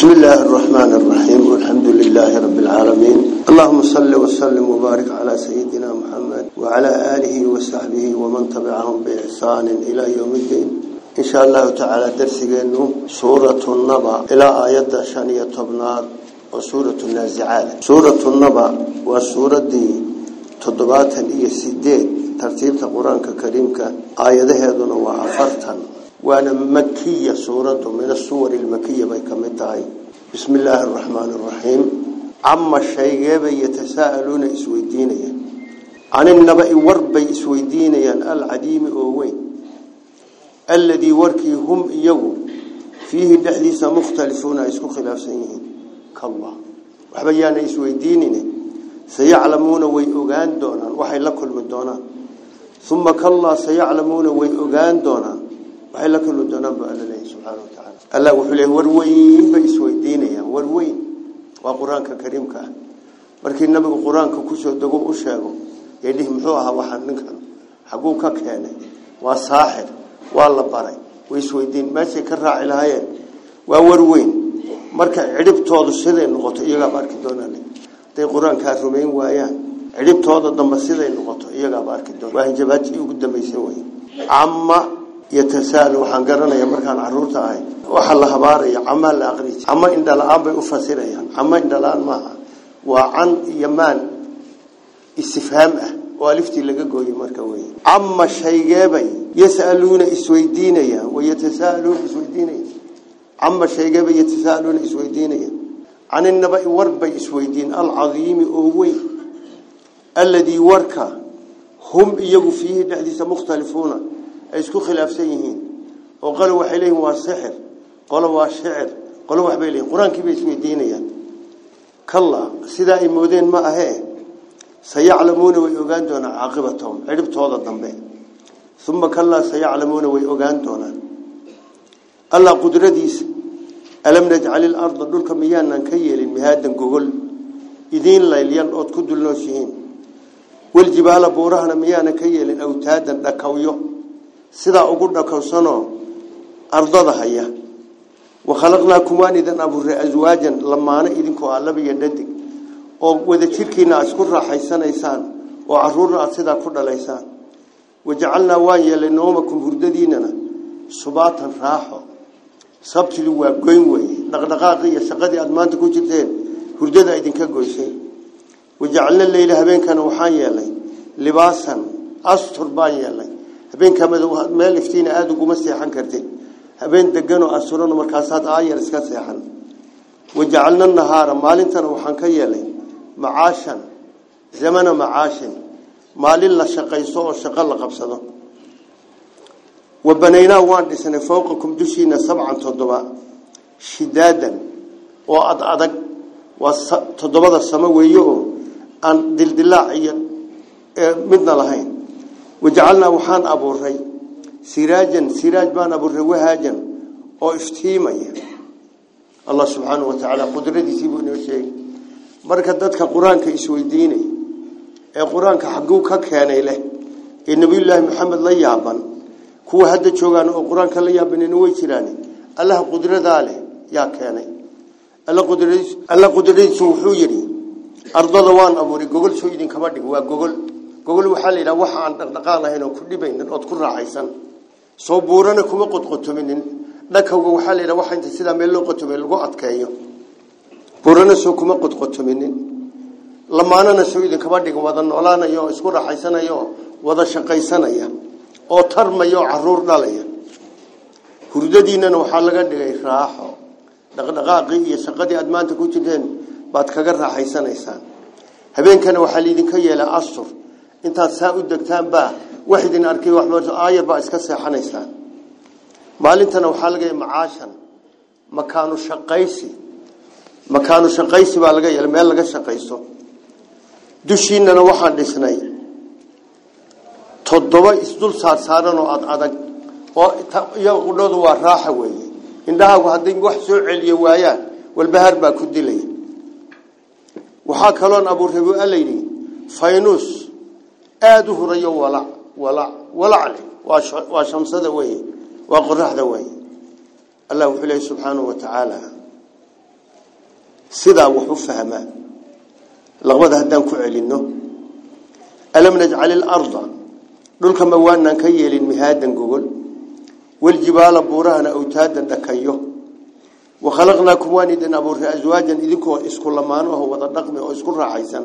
بسم الله الرحمن الرحيم والحمد لله رب العالمين. اللهم صل وسلم وبارك على سيدنا محمد وعلى آله وصحبه ومن تبعهم بإحسان إلى يوم الدين. إن شاء الله تعالى درسنا سورة النبأ إلى آيات شانية طبنار وسورة النازعات. سورة النبأ وسورة دي تضبات إيه سيدين ترتيب القرآن الكريم آياته هذون وعفرتا. وأنا مكية سورة من السور المكية بيكمتاي بسم الله الرحمن الرحيم. عما الشيء يتساءلون إسويدينيا. عن النبأ وربي إسويدينيا العديم اووين الذي وركي هم يوم فيه دحديث مختلفون إسكو خلاف سنين كالله. وحبيان اسويدينينا سيعلمون ويؤغان دونا. وحي لكل من دونا. ثم كالله سيعلمون ويؤغان دونا. Waxay la kala doonaan baa alla leeyahay subxaanahu wa tacaala allah wuxuu leeyahay war weyn bay isweydiinayaan war weyn waa qur-aanka kariimka ah markii nabigu qur-aanka kusoo dego u sheego ee dhihi muxuu ahaa waxaan ninkan xaguu ka keenay waa saaxir waa la baray way isweydiin meeshay ka raaci lahaayeen waa war weyn marka cidhibtoodu siday noqoto iyagaaba arki doonaan hadday qur-aankaa rumayn waayaan cidhibtooda dambe siday noqoto iyagaaba arki doona waa hanjabaatii ugu dambaysan wey cama يتساءل وحان قرنيا مركان عرورتا اهي waxa la habaaraya amal la aqri ama inda la'aan bay u fasirayaan ama inda la'aan ma waa an yaman istifham ah oo alifti laga gooyay marka way amma shaygeebay yasaluna isweydiinaya wa yatasaaluna isweydiinaya amma shaygeebay yatasaaluna isweydiinaya an innaba'i warbay isweydiin al-azim oo way alladhi warka hum iyagu fihi dhaxdiisa mukhtalifuuna ايسكو خلاف سيهين وقالوا وحي ليه هو السحر قالوا هو الشعر قالوا وحبي ليه قرآن كيف يسمي الدينية كلا سيدا المودين ما أهيه سيعلمون ويؤغاندون عاقبتهم عرب توضى الضمبين ثم كلا سيعلمون ويؤغاندون ألا قدر ديس ألم نجعل الأرض دول كميانا كيّل مهادا قول إذين لا يليان أتكد النوشيين والجبال بورهنا ميانا كيّل أوتادا دكويو sidaa ugu dhakowsanoo ardada haya. Wa khalaqnaakum waan idin abuuray aswaajan lamaano idinkoo ah laba iyo dhadig oo wada jirkiina aad isku raaxaysanaysaan oo caruurna aad sidaa ku dhalaysaan. Wajacalnaa waan yeelay noomakum hurdadiinana subaatan raaxo. Sabtidu waa goyn weeye. Dhaqdhaqaaqi iyo shaqadii aad maanta ku jirteen hurdada idinka goysay. Wajacalna leyla habeenkana waxaan yeelay libaasan astur baan yeelay habeenka meel iftiina aad uguma seexan kartid habeen degan oo asuran markaasaad aayar iska seexan wajacalna nahaara maalintana waxaan ka yeelay macaashan zamana macaashin maalin la shaqaysto oo shaqo la qabsado wabanaynaa waan dhisnay fowqakum dushiina sabcan toddoba shidaadan oo ad adag waa toddobada samo weeye oo aan dildilaac iyo midna lahayn وجعلنا وحان أبو الري سراجا سراج بان أبو الري وهاجا. أو افتيميا الله سبحانه وتعالى قدرتي سيبوني وشيء. مركز ذاتك قرآن كيسوي ديني. القرآن كحقوك كان إله النبي الله محمد لا يعبن. كو هذا شوغان القرآن كلا يعبن نوي تراني الله قدرة ذاله يا كاني الله قدرتي الله قدرتي سوحويني أرض دوان أبو ري جوجل شو يدين كمادي هو جوجل gogol waxaa la yidhaha waxa aan dhaqdhaqaaq lahayn oo ku dhibaynin ood ku raaxaysan soo buurana kuma qodqotominin dhakawga waxaa la yidhaha waxa inta sidaa meel loo qotomay lagu adkeeyo. Buurana soo kuma qodqotominin lamaanana soo idinkama dhigin wada noolaanaya oo isku raaxaysanaya wada shaqaysanaya oo tarmaya oo carruur dhalaya. Hurdadiinana waxaa laga dhigay raaxo. Dhaqdhaqaaqii iyo shaqadii aad maanta ku jirteen baad kaga raaxaysanaysaan. Habeenkana waxaa laydinka yeelaa astur intaad saa u degtaan baa wax idin arkay wax marso aayar baa iska seexanaysaan maalintana waxaa laga macaashan makaanu shaqaysi makaanu shaqaysi baa laga yeelay meel laga shaqaysto dushiinana waxaan dhisnay toddoba isdul saarsaaran oo ad adag oo iyaga qudhoodu waa raaxa weeye indhahaagu hadday wax soo celiyo waayaan walbahaar baa ku dilaya waxaa kaloon abuurrabi a layidhi faynus aada u hurayo walac walac walac waa shamsada weye waa qoraxda weye allah wuxuu leeyahy subxaanahu wa tacaala sidaa wax u fahmaa laqbada haddaan ku celinno alam najcal ilarda dhulka ma waanaan ka yeelin mihaadan gogol waljibaala buurahana awtaadan dhakayo wakhalaqnaakum waan idin abuurray aswaajan idinkoo isku lamaano aho wada dhaqmi oo isku raaxaysan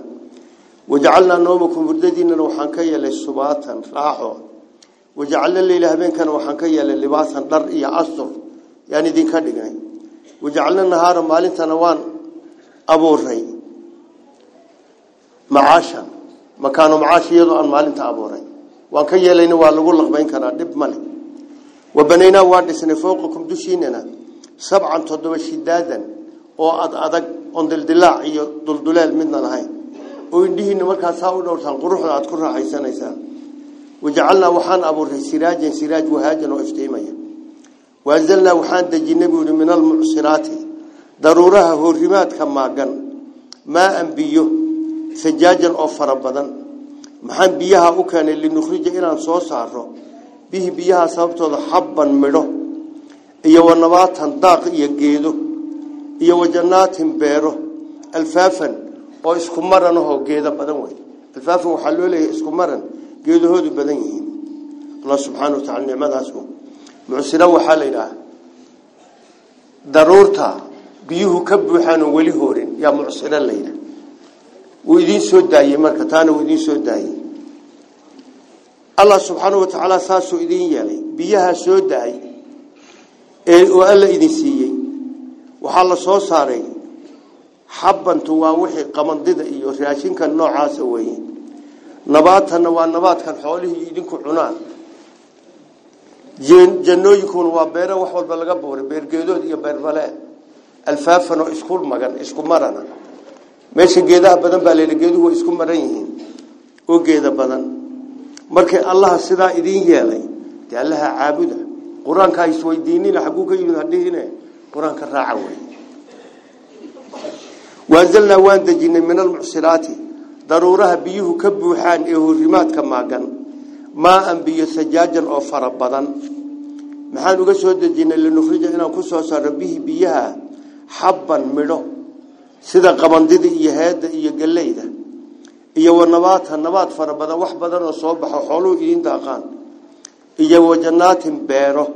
وجعلنا نومكم برددين وحنكيا للسباتا راحوا. وجعلنا الليل هبين كان وحنكيا للباسا در إيا أصف يعني دين كدقين وجعلنا النهار مالين تنوان أبو ري معاشا مكان معاش يضع مالين تأبو ري وانكيا لين والغو اللغبين كان دب ملي وبنينا واردسنا فوقكم دوشيننا. سبعا تدوى شدادا وأد أدق أندل دلاع يدل دلال مننا لهين oo indhihiina markaad saa u dhowrtaan quruxda aad ku raaxaysanaysaan wajacalnaa waxaan abuuray siraajan siraaj wahaajan oo iftiimaya waanzalnaa waxaan dejinay buu yihi min almucsiraati daruuraha hoorimaadka maagan maaan biyo sajaajan oo fara badan maxaan biyaha u keenay linukhrija inaan soo saaro bihi biyaha sababtooda xabban midho iyo wanabaatan daaq iyo geedo iyo wajanaatin beero alfaafan oo isku maran ahoo geedo badan wey alfaafan waxaa loo leeyahay isku maran geedahoodu badan yihiin allah subxaana wa tacala nicmadaas mucsira waxaa la yidhaha daruurta biyuhu ka buuxaanoo weli hoorin yaa mucsiro la yidhaha wuu idiin soo daayey marka taana wuu idiin soo daayey allah subxaana wa tacaala saasuu idiin yeelay biyaha soo da-ay ee oo alla idin siiyey waxaa la soo saaray xabbantu waa wixii qamandida iyo raashinka noocaasa weeye. Nabaatanna waa nabaadkan xoolihii idinku cunaan. Jannooyinkuna waa beero wax walba laga buuray beergeedood iyo beerbalee alfaafan oo isku magan isku marana. Meesha geedaha badan baa layidhi geeduhu way isku maran yihiin oo geeda badan. Markay allaha sidaa idiin yeelay dee allaha caabuda. Qur'aanka ha isweydiinina xagguu ka yimid hadhihine qur'aanka raaca wey وأنزلنا وان دجينا من المعصرات ضرورها بيه كبوحان إيه الرماد كما قن. ماء بيه سجاجا أو فربضا. محان وقسوا دجينا لنخرج هنا وكسوا سار بيه بيها حبا مره سيدا قمانديد إيه هاد إيه قليدا. إيه ونباتها نبات فربضا وحبضا وصوبح حولو ايهن داقان. إيه وجنات بيره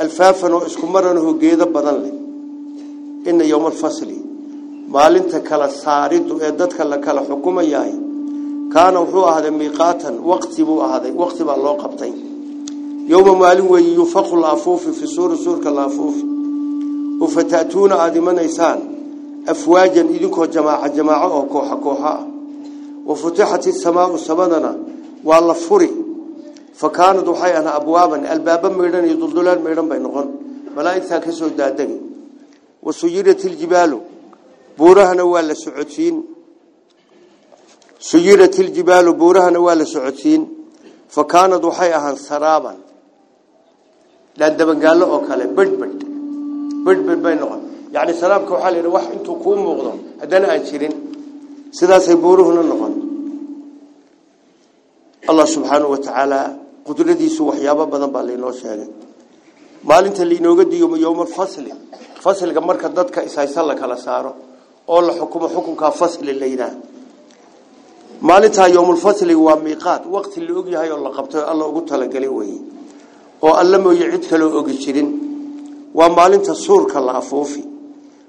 الفافن واسكمرنه قيدا بضل إن يوم الفصلين maalinta kala saaridu ee dadka la kala xukumayahay kaana wuxuu ahaaday miiqaatan waqti buu ahaaday waqti baa loo qabtay yowma maalin weeye yufaqu laafuufi fi suuri suurka laafuufi oo fata'tuuna aada imanaysaan afwaajan idinkoo jamaaca jamaaco oo kooxa kooxa ah wa futixat isamaau samadana waa la furi fa kaanad waxay ahaa abwaaban albaaba maydhan iyo duldulaan maydhan bay noqon malaa'igtaa ka soo daadegi wa suyirat iljibaalu buurahana waa la socodsiin suyirat iljibaalu buurahana waa la socodsiin fa kaanad waxay ahaan saraaban dhaandabangaallo oo kale bedhbedh bedhbedh bay noqon yacni saraabka waxaa la yidhi wax intuu kuu muuqdo haddana aan jirin sidaasay buuruhuna noqon allah subxaanahu wa tacaala qudradiisu waxyaabo badan baa laynoo sheegay maalinta lainooga diyo yowmalfasli fasliga marka dadka ishaysa la kala saaro yidhaah maalintaa yowmulfasli waa miiqaad waqti la og yahay oo la qabtay alla ugu talagelay weye oo alla mooye cid kaloo ogi jirin waa maalinta suurka la afuufi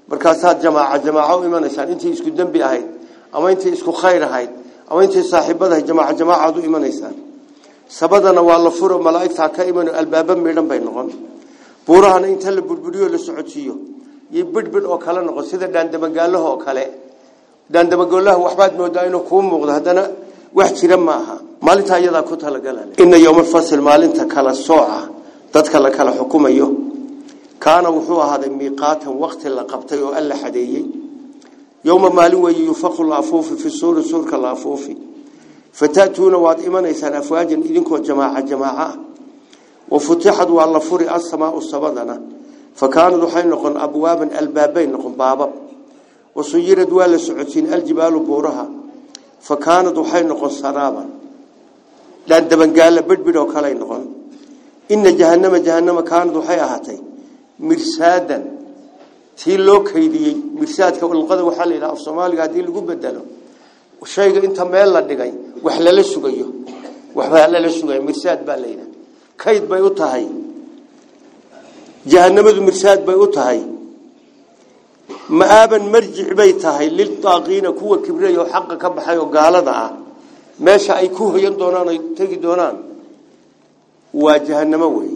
markaasaad jamaaca jamaaco u imanaysaan intii isku dembi ahayd ama intii isku khayr ahayd ama intii saaxiibadahay jamaaca jamaacaad u imanaysaan sabadana waa la furo malaa'igtaa ka imano albaaba midhan bay noqon buurahana inta la burburiyo la socodsiiyo bidhbidh oo kale noqon sida dhaandamagaalaha oo kale dhaandamagolaha waxbaad moodaa inuu kuu muuqdo haddana wax jira ma aha maalintaa iyadaa ku talagala ina yowmalfasl maalinta kala sooca dadka la kala xukumayo kaana wuxuu ahaaday miiqaatan waqti la qabtay oo alla xadeeyey yowma maalin weeye yufaqu laafuufi fi suuri suurka laafuufi fata'tuuna waad imanaysaan afwaajan idinkoo jamaaca jamaaca ah wafutixad waa la furi asamaau sabadana baabab wasuyirad waa la socodsiin aljibaalu buuraha fa kaanad waxay noqon saraaban dhaandabangaala bedhbidh oo kaley noqon ina jahanama jahanama kaanad waxay ahaatay mirsaadan tii loo kaydiyey mirsaadka luqada waxaa la yidhaha af soomaaliga haddii lagu bedelo shayga inta meel la dhigay wax lala sugayo waxbaa lala sugayo mirsaad baa la yidhaha kayd bay u tahay jahanamadu mirsaad bay u tahay ma-aaban marjic bay tahay liltaaqiina kuwa kibrey oo xaqa ka baxay oo gaalada ah meesha ay ku hoyan doonaan ay tegi doonaan waa jahanamo wey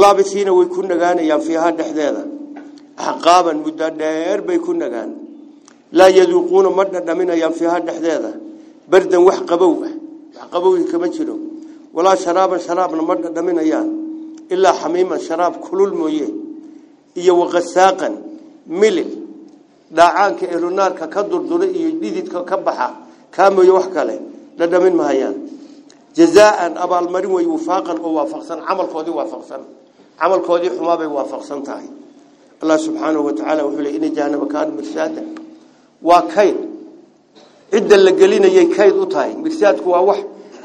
laabisiina way ku nagaanayaan fiihaa dhexdeeda axqaaban muddo dheer bay ku nagaan laa yaduuquuna ma dhadhaminayaan fiihaa dhexdeeda bardan wax qabow ah wax qabowhi kama jiro walaa sharaaban sharaabna ma dhadhaminayaan kulul mooye iyo waqasaaqan milil dhaacaanka ehlunaarka ka durdura iyo dhididka ka baxa kaa mooye wax kale dhadhamin mahayaan jazaaan abaalmarin wey wifaaqan oo waafaqsan camalkoodii waafaqsan camalkoodii xumaabay waafaqsan tahay allah subxaanahu watacaala wuxuu leey ina jahannama kaana mirsaada waa kayd cidda la gelinayay kayd u tahay mirsaadku waa wax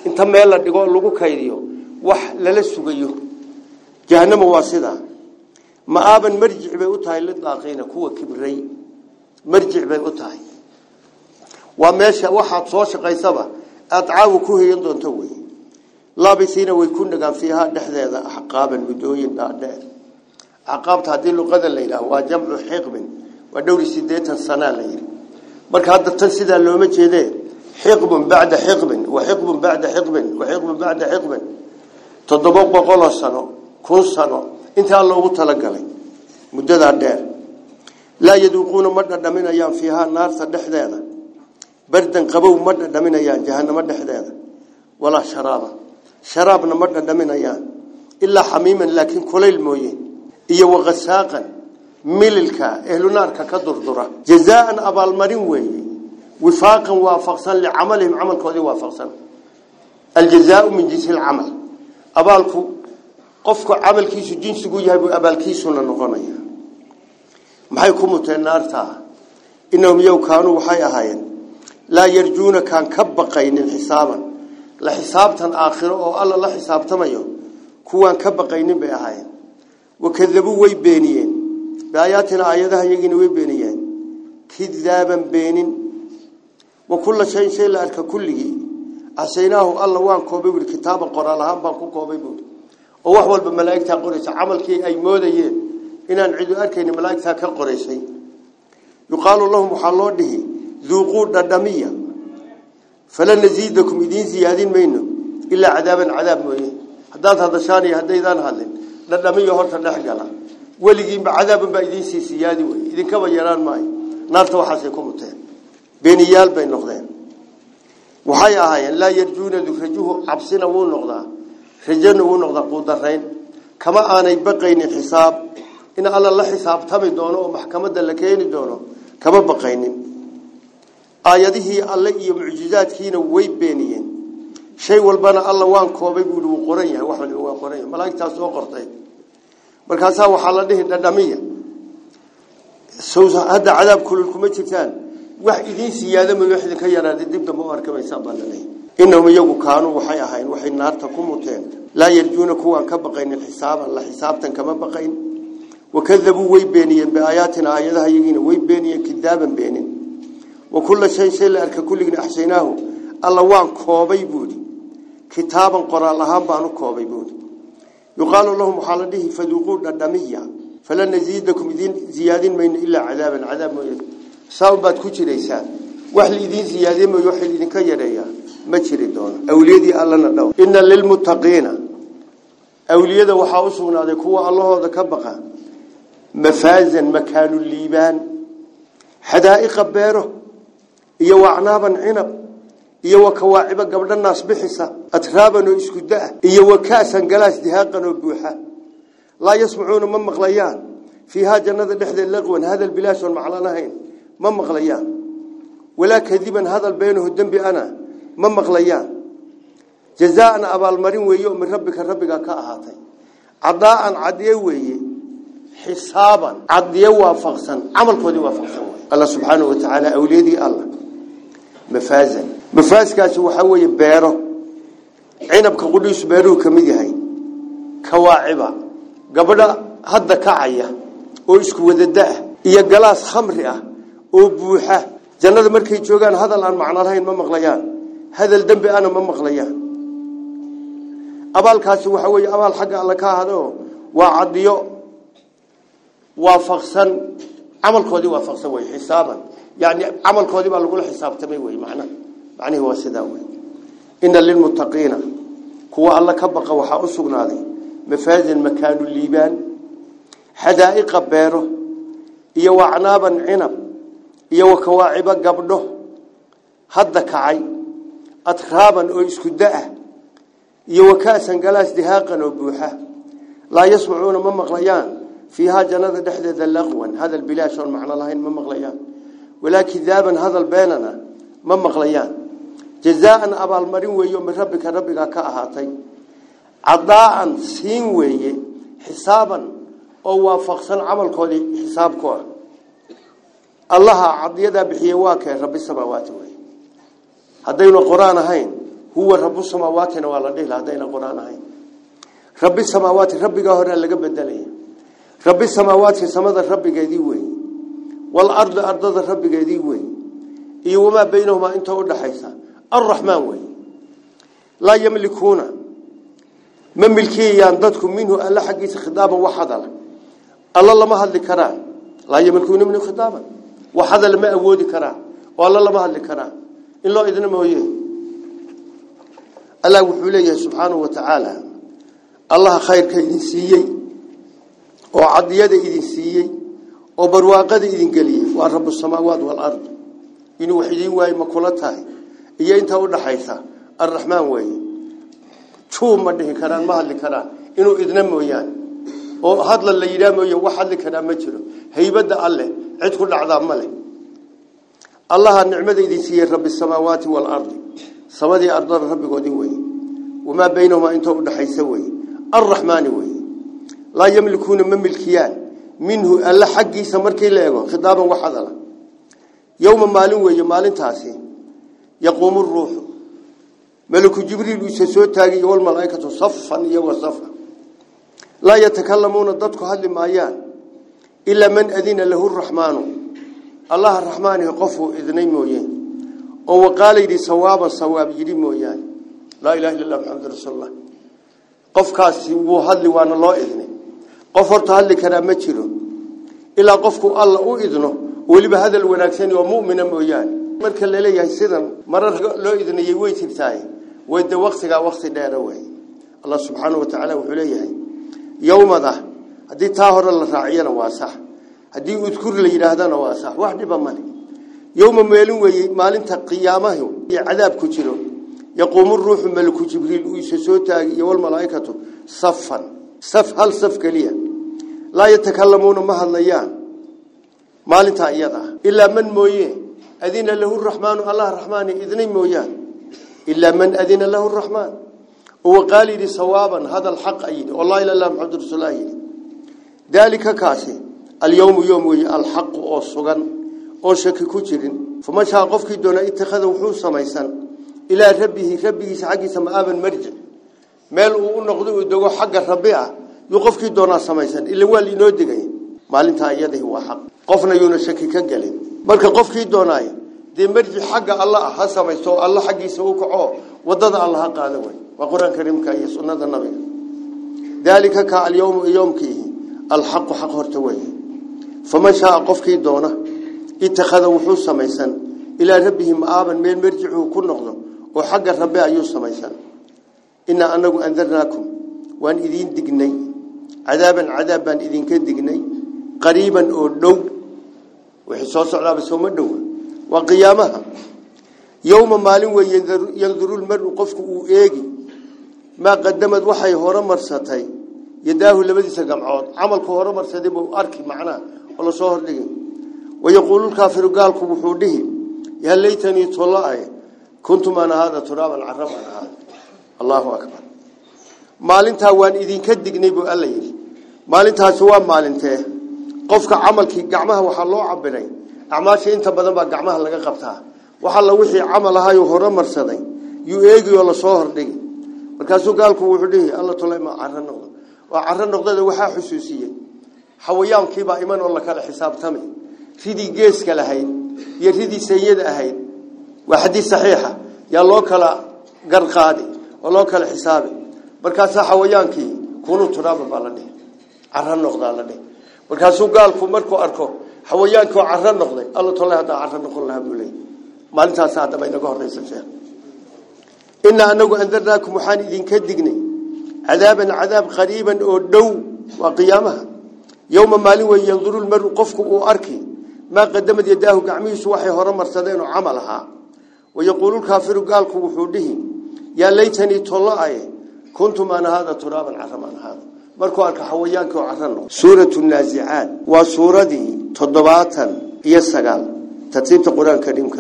inta meel la dhigo lagu kaydiyo wax lala sugayo bay u tahay waa meesha waxaad soo shaqaysaba aada caawa ku heyan doonto wey laabisiina way ku nagaan fiihaa dhexdeeda axqaaban muddooyin dhaadheer axqaabta haddii luqada la yidhaah waa jamcu xiqbin waa dhowri sideetan sanaa la yidhi marka hadda tan sidaa looma jeedee xiqbun bacda xiqbin wa xiqbun bacda xiqbin wa xiqbun bacda xiqbin toddoba boqoloo sano كل سنة انت الله وطلق لي مدد الدير لا يدوقون مدد دمين أيام فيها نار سدح ذيذا بردا قبو مدد دمين أيام جهنم مدد ذيذا ولا شرابا شرابنا مدد دمين أيام. إلا حميما لكن كلي الموين إيا وغساقا. ملكا إهل نار كدردرة جزاء أبا المرين وفاقا وافقصا لعملهم عمل كذي وافقصا. الجزاء من جنس العمل. أبا qofku camalkiisu jinsigu yahay buu abaalkiisuna noqonaya maxay ku muteen naartaa inahum yow kaanuu waxay ahaayeen laa yarjuuna kaan ka baqaynin xisaaban la xisaabtan aakhiro oo alla la xisaabtamayo kuwaan ka baqaynin bay ahaayeen wakadabuu way beeniyeen biaayaatina aayadaha iyagiina way beeniyeen kidaaban beenin wa kulla shayin shay la arka kulligii axsaynaahu alla waan koobay buui kitaaban qoraal ahaan baan ku koobay buui malaa'igtaa qoraysa camalkii ay moodayeen inaan cidu arkayni malaa'igtaa ka qoraysay yuqaalu lahum waxaa loo dhihi duuquu dhadhamiya falan nasiidakum idiin siyaadin mayno ilaa cadaaban cadaab mooye haddaad hadashaan iyo haddaydaan hadlin dhadhamiya horta dhex gala weligiinba cadaaban baa idiin sii siyaadi wey idinkaba yaraan maayo naarta waxaasay ku muteen beeniyaal bay noqdeen waxay ahaayeen laa yarjuuna rajuhu cabsina wuu noqdaa rajana wuu noqdaa quudarayn kama aanay baqaynin xisaab in alla la xisaabtami doono oo maxkamadda la keeni doono kama baqaynin aayadihii alle iyo mucjizaadkiina way beeniyeen shay walbana alla waan koobay buui wuu qoran yahay wax waliba waa qoran yahay malaa'igtaas soo qortay markaasaa waxaa la dhihi dhadhamiya hadda cadaab kulul kuma jirtaan wax idiin siyaada may wax idinka yaraaday dib dambe u arkamaysaan baa laleeyahy inahum iyagu kaanuu waxay ahayn waxay naarta ku muteen laa yarjuuna kuwaan ka baqaynin xisaaban la xisaabtan kama baqayn wakadabuu way beeniyeen biaayaatina aayadaha iyagiina way beeniyeen kidaaban beenin wa kulla shayin shay la arka kulligina axsaynaahu alla waan koobay buuhi kitaaban qoraal ahaan baan u koobay buuhi yuqaalu lahum waxaa la dhihi faduuquu dhadhamiya falan nasiidakum idiin ziyaadin mayno ilaa cadaaban cadaab mooye saaun baad ما جري دون أوليدي ألانا دون إن للمتقين أوليده وحاوسون هذا هو الله هذا كبقى مفازا مكان الليبان حدائق بيره يو عنابا عنب يو كواعب قبل الناس بحسة أترابا ويسكداء يو كاسا قلاس دهاقا وبوحا لا يسمعون من مغليان في فيها جنة لحظة اللغوان هذا البلاش والمعلانهين من مغليان ولا كذبا هذا البين الدم بأنا ما مغليا. جزاء أبا المرين ويوم من ربك ربك كأهاتي عضاء عدي وي حسابا عدي وافقسا. عمل كودي وافقسا. الله سبحانه وتعالى أوليدي الله. مفازا. مفاز كاسو وحوي بيره عينب كقوليس بيرو كمدي هاي كواعبا قبل هذا كعية. ويسكو وذده إيا قلاس خمرية وبوحة. جنة مركي جوغان هذا الآن معنى الهين ما مغليان. هذا الدم أنا ما مغليه أبال كاسو حوي أبال حق على كهذا وعديو. وفقسن عمل كودي وفقسن حسابا. يعني عمل كودي بقول حساب تمي وي معنى. معنيه هو سداوي إن للمتقين. هو الله كبقى وحاسق نادي. مفاز المكان الليبان. حدائق بيره إيوة يو عنابا عنب. يو كواعب قبله هذا كعيب atraaban oo isku da-ah iyo wakaasan galaas dihaaqan oo buuxa laa yasmacuuna ma maqlayaan fiihaa jannada dhexdeeda laqwan hadal bilaash oon macno lahayn ma maqlayaan walaa kidaaban hadal beenana ma maqlayaan jazaaan abaalmarin weeyo min rabbika rabbigaa ka ahaatay cadaa'an siin weeye xisaaban oo waafaqsan camalkoodii xisaabku ah allaha cadiyadaa bixiye waa kee rabbi samaawaati wey haddaynu qor-aan ahayn huwa rabu samaawatina waa la dhihi haddayna qor-aan ahayn rabbi samaawaati rabbigaa horea laga bedelaya rabbi samaawaati samada rabbigeedii wey walardi ardada rabbigeedii wey iyo wamaa baynahumaa inta udhaxaysa alraxmaan wey laa yamlikuuna ma milkiyayaan dadku minhu alla xaggiisa khidaaban wax hadala alla lama hadli karaan laa yamlikuuna minhu khidaaban wax hadala ma awoodi karaan oo alla lama hadli karaan cadiyada idin siiyey oo barwaaqada idin geliyey waa rabu samaawaat walard inuu wax idiin waayo ma kula tahay iyo intaa udhaxaysa arraxmaan weeye juu ma dhihi karaan ma hadli karaan inuu idna mooyaan oo hadla la yidhaah mooye wax hadli karaa ma jiro haybadda alleh cid ku dhacdaa ma leh nicmada idin siiyey rabbi samaawaati waalardi samadii ardada rabbigoodii weye wamaa baynahumaa inta udhaxaysa weye arraxmaani weye laa yamlikuuna ma milkiyaan minhu alla xaggiisa markii la ego khidaaban wax hadala yowma maalin weeye maalintaasi yaquumu ruuxu malaku jibriil isa soo taagay walmalaaikatu safan iyagoo safa laa yatakalamuuna dadku hadli maayaan ilaa man adina lahu raxmaanu allaha raxmaanihi qofuu idnay mooye oo waqaala yidhi sawaaban sawaab yidhi mooyaane laa ilaha illa allah maxamadu rasuullah qofkaasi wuu hadli waana loo idnay qof horta hadli karaa ma jiro ilaa qofku alla u idno weliba hadal wanaagsan oo mu'mina mooyaane marka la leeyahay sidan marar loo idnayay way jirtaay way de waqtigaa waqti dheera wey allah subxaanahu watacaala wuxuu leeyahay yowmada haddii taa hore la raaciyana waa sax هدي أذكر لي رهذا واسع واحد بمالي يوم مالين وي مالين تقيامه عذاب كتيره يقوم الروح ملك جبريل ويسوسوتا يوال ملايكته صفا صف هل صف كليا لا يتكلمون ما هالليان مالين تأيضا إلا من مويه أذن له الرحمن الله الرحمن إذنين مويان إلا من أذن له الرحمن وقال لي صوابا هذا الحق أيدي والله إلا الله محمد رسول الله ذلك كاسي اليوم يوم الحق أو صغن أو شك كجرين فما شاء قفك دون اتخذ وحوصة ميسان إلى ربه ربه سعجي سمعابا مرجع مال أقولنا قدوه دقو حق الربيع يقفك دون سميسان إلا هو اللي نودقين ما لنتا يده هو حق. قفنا يون شك كجلين مالك قفك دون اي دي مرجع حق الله حسميس الله حقي سوك عو. وضد الله قاده وقرآن كريم كأيس ونظر نبي ذلك كاليوم يوم كيه. الحق حق هرتويه wuxuu samaysan ilaa rabbihi ma-aaban meel marjicuu ku noqdo oo xagga rabbi ayuu samaysan inaa anagu andarnaakum waan idiin dignay cadaaban cadaab baan idinka dignay qariiban oo dhow wixii soo socdaaba sooma dhowa waa qiyaamaha yowma maalin wey yanduru lmaru qofku uu eegi maa qadamad waxay hore marsatay yadaahu labadiisa gamcood camalku hore marsaday buu arki macnaha oo lasoo hordhigi wayaquulu lkaafiru gaalku wuxuu dhihi yaa laytanii tolaaye kuntum ana haada turaaban carab an ahaada allahu akbar maalintaa waan idinka dignay buu alla yidhi maalintaasi waa maalintee qofka camalkii gacmaha waxaa loo cabiray acmaasha inta badan baa gacmaha laga qabtaa waxa la wixii camal ahaayuu hore marsaday yuu eegiyoo lasoo hordhigi markaasuu gaalku wuxuu dhihi alla tolay ma caro noqdo waa caro noqdada waxaa xusuusiyey xawayaankiibaa iman oo la kala xisaabtamay ridii geeska lahayd iyo ridii sayada ahayd waa xadiis saxiixa yaa loo kala garqaadi oo loo kala xisaabi markaasaa xawayaankii kunu turaaba baa la dhihi cara noqdaa la dhihi markaasuu gaalku markuu arko xawayaankii oo cara noqday alla tole haddaa cara noqon lahaa buu leeyay maalintaas haddaba inaga horreysa sheekh inaa anagu andarnaakum waxaan idinka dignay cadaaban cadaab qariiban oo dhow waa qiyaamaha يوم مالي وينظر المرء قفك وأركي ما قدمت يداه قعميس وحي هرمر سدين عملها. ويقول الكافر قال كوحوده يا ليتني طلعي كنتم أنا هذا تراب عثما هذا. مركو أركا حوياك وعثنه سورة النازعات وسورة دي وسورته تضباطا يسقال تتريب القرآن الكريم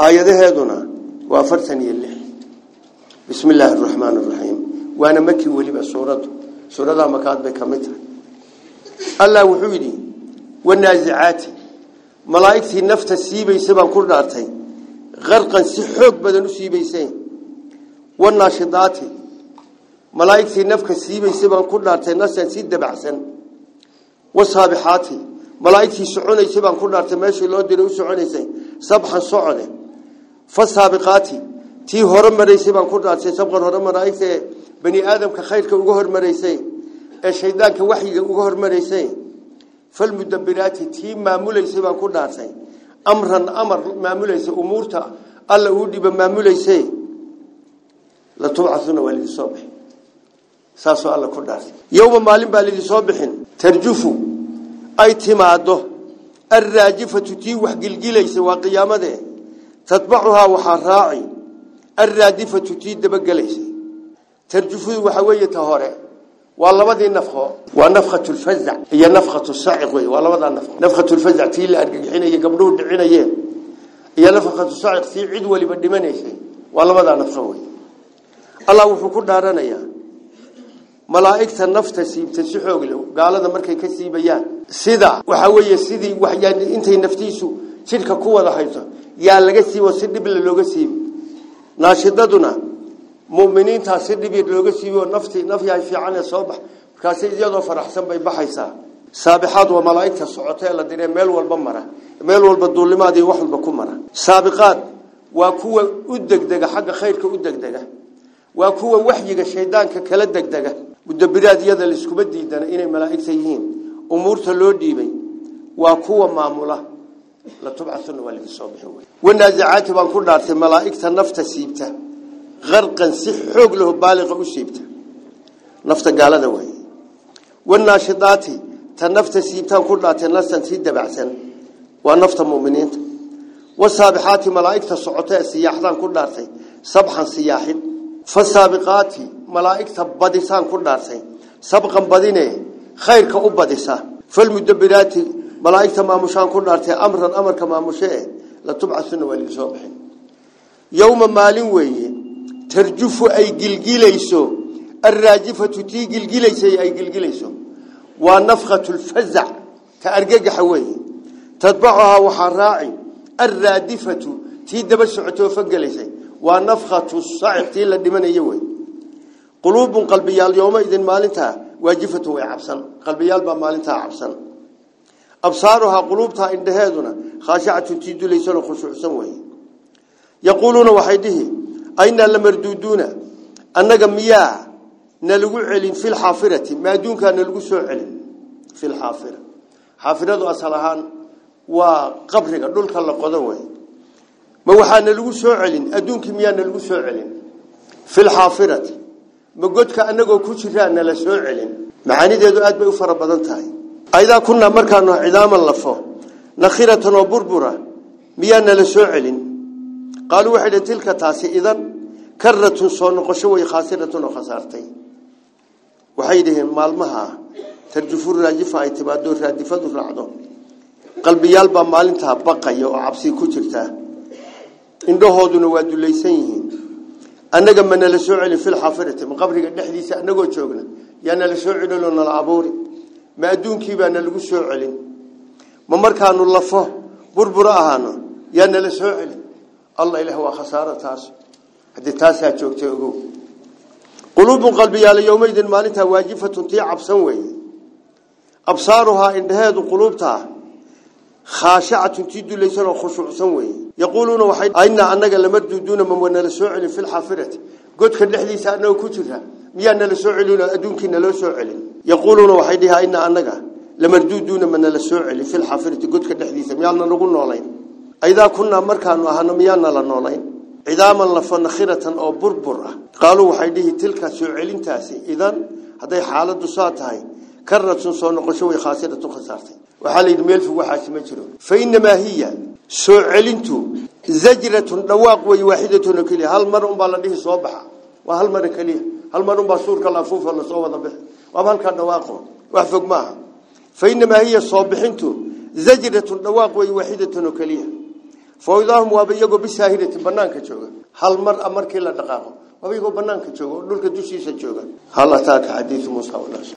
آياته هذا وفرتني اللي. بسم الله الرحمن الرحيم. وأنا مكي ولي بسورة. سورة مكاد بكمتها allah wuxuu yidhi wanaasicaati malaa'igtii nafta siibaysa baan ku dhaartay qarqan si xoog badan u siibaysay wanaashidaati malaa'igtii nafka siibaysa baan ku dhaartay nasan si dabacsan wasaabixaati malaa'igtii soconaysa baan ku dhaartay meeshii loo diray u soconaysay sabxan socode fasaabiqaati tii hore maraysay baan ku dhaartay sabqan hore malaa'igta bani aadamka khayrka uga hormaraysay ee shaydaanka waxyiga uga hormaraysay falmudabiraati tii maamulaysay baan ku dhaartay amran amar maamulaysay umuurta alla uu dhiba maamulaysay. La tubcatuna waa lidin soo bixin. Saasoo alla ku dhaartay yowma maalin baa lidin soo bixin. Tarjufu ay timaado alraajifatu tii wax gilgilaysa waa qiyaamadee tatbacuhaa waxaa raaci. Alraadifatu tii dabagelaysay tarjufudu waxaa weeye ta hore waa labadii nafqo waa nafqatu lfazac iyo nafqatu saciq wey waa labadaa nafqo nafqatu lfazac tii la argagixinaya gabdhuhu dhicinayeen iyo nafqatu saciq tii cid waliba dhimanaysay waa labadaa nafqo wey allah wuxuu ku dhaaranayaa malaa'igta nafta siibta si xoog leh gaalada markay ka siibayaan sida waxa weeye sidii waxyaan intay naftiisu jidhka ku wada hayso bax markaas iyadoo faraxsan bay baxaysaa saabixaad waa malaa'igta socotee la diray meel walba mara meel walba duulimaad iyo wax walba ku mara saabiqaad waa kuwa u degdega xagga khayrka u degdega waa kuwa waxyiga shaydaanka kala degdega mudabiraad iyada la iskuma diidana inay malaa'igta yihiin umuurta loo dhiibay waa kuwa maamula la tubcatuna waa laga soo bixi wey wanaazicaati baan ku dhaartay malaa'igta nafta siibta غرقا سحوق له بالغ وسيبت نفط قال هذا وين والناشطات تنفط سيبتها كلها تنلس تسيد بعسن والنفط مؤمنين. والسابحات ملائكة صعوتة سياحة كلها سي سبحا سياحين. فالسابقات ملائكة بديسان كلها سي سبقا بدينه خير كأبديسا فالمدبرات ملائكة ما مشان كلها سي أمرا أمر كما مشاه لا تبعثن والجسوبحين يوم مالين ويهي ترجف أي قلقليسو الراجفة تي قلقليسي أي قلقليسو ونفخة الفزع كأرقق حوي تطبعها وحراعي. الراجفة تي دبس عتوفقليسي ونفخة الصعب تي لدمن يوي. قلوب قلبيا اليوم إذن مالتها واجفة وعبسل. قلبيا البا مالتها عبسل. أبصارها قلوبها عند هذا خاشعة تيدو ليسون خشوع سوي يقولون وحيده aynaa lamarduuduuna annaga miyaa nalagu celin fi lxaafirati ma adduunkaa nalagu soo celin fi lxaafira xaafiradu asal ahaan waa qabriga dhulka la qodo wey ma waxaa nalagu soo celin adduunkii miyaa nalagu soo celin fi lxaafirati ma godka anagoo ku jiraa nala soo celin macaanideedu aad bay u fara badan tahay aydaa kunaa markaanu cidaaman lafo nakhiratan oo burbura miyaa nala soo celin taasi idan karatun soo noqosho way khaasiratun oo khasaartay waxay dhaheen maalmaha tarjufu raajifa ay timaado raadifadu raacdo qalbiyaal baa maalintaa baqaya oo cabsi ku jirtaa indhahooduna waa dulaysan yihiin annaga ma nala soo celin filxaafirati ma qabriga dhexdiisa anagoo joogna yaa nala soo celinoo nala abuuri ma adduunkiibaa nalagu soo celin ma markaanu lafo burburo ahaano yaa nala soo celin allah ilaah waa khasaaro taas haddii taasaa joogtay ogow quluubun qalbiyaala yowmaydin maalintaa waajifatun tii cabsan weeye absaaruhaa indhaheedu quluubtaa khaashacatun tii dulaysan oo khushuucsan weeye yaquuluuna waxay ayna annaga lamarduuduuna ma wanala soo celin fi lxaafirati godka dhexdiisa annaga ku jira miyaa nala soo celin oo adduunkii naloo soo celin yaquuluuna waxay dhihi ayna annaga lamarduuduuna ma nala aidaa kunnaa markaanu ahano miyaana la noolayn cidaaman lafa nakhiratan oo burbur ah qaaluu waxay dhihi tilka soo celintaasi idan hadday xaaladdu saa tahay karatun soo noqosho way khaasiratu khasaartay waxaa layidhi meel fog waxaasi ma jiro fa inamaa hiya soo celintu zajratun dhawaaq wey waaxidatun oo keliya hal mar unbaa la dhihi soo baxa waa hal mar keliya hal mar unbaa suurka la afuufa lasoo wada bixi waaba halkaa dhawaaqo wax fog maaha fa inamaa hiya soo bixintu zajratun dhawaaq wey waaxidatun oo keliya fawdaahum waaba iyagoo bisaahirati banaanka jooga hal mar markii la dhaqaaqo waaba iyagoo banaanka jooga oo dhulka dushiisa jooga hal ataaka xadiidu muusa walaas